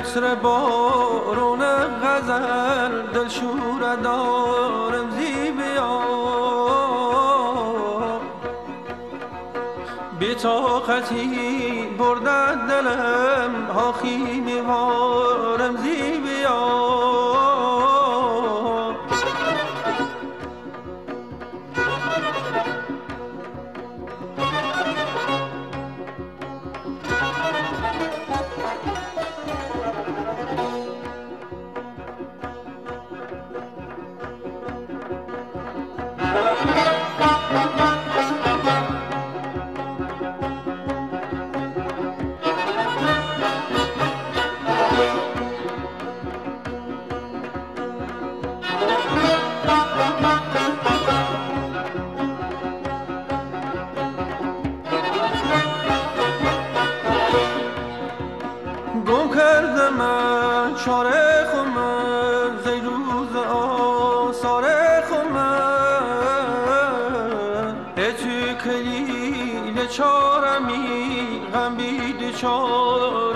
عطر بارون غزل دل شور دارم زی بی طاقتی بردن دلم ها خیمی وارم زی بیا من چاره خمه زی روز آثار خمه ای کلیل چارمی غم بید چارم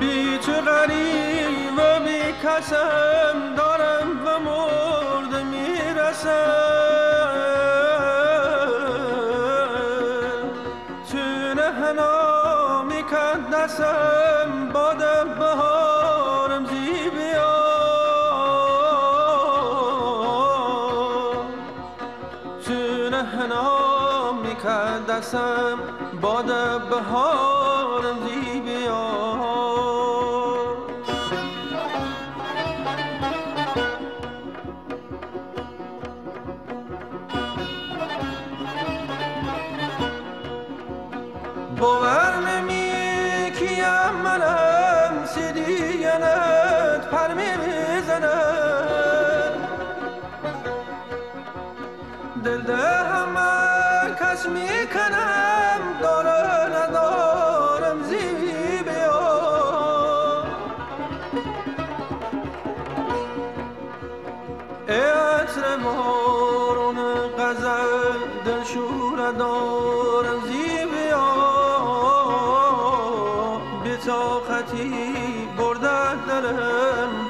بی تو غریب و بی کسم دارم و مرد می‌رسم. تو هنا میکدسم باد بهارم زی تو هنا میکدسم باد بهارم زی کیم منم سیدیگنت پر می بزنم دل ده همه کس می کنم داره ندارم زی بیا ای عطر بارون غزل دل شور دارم طاقتی بردن دلم.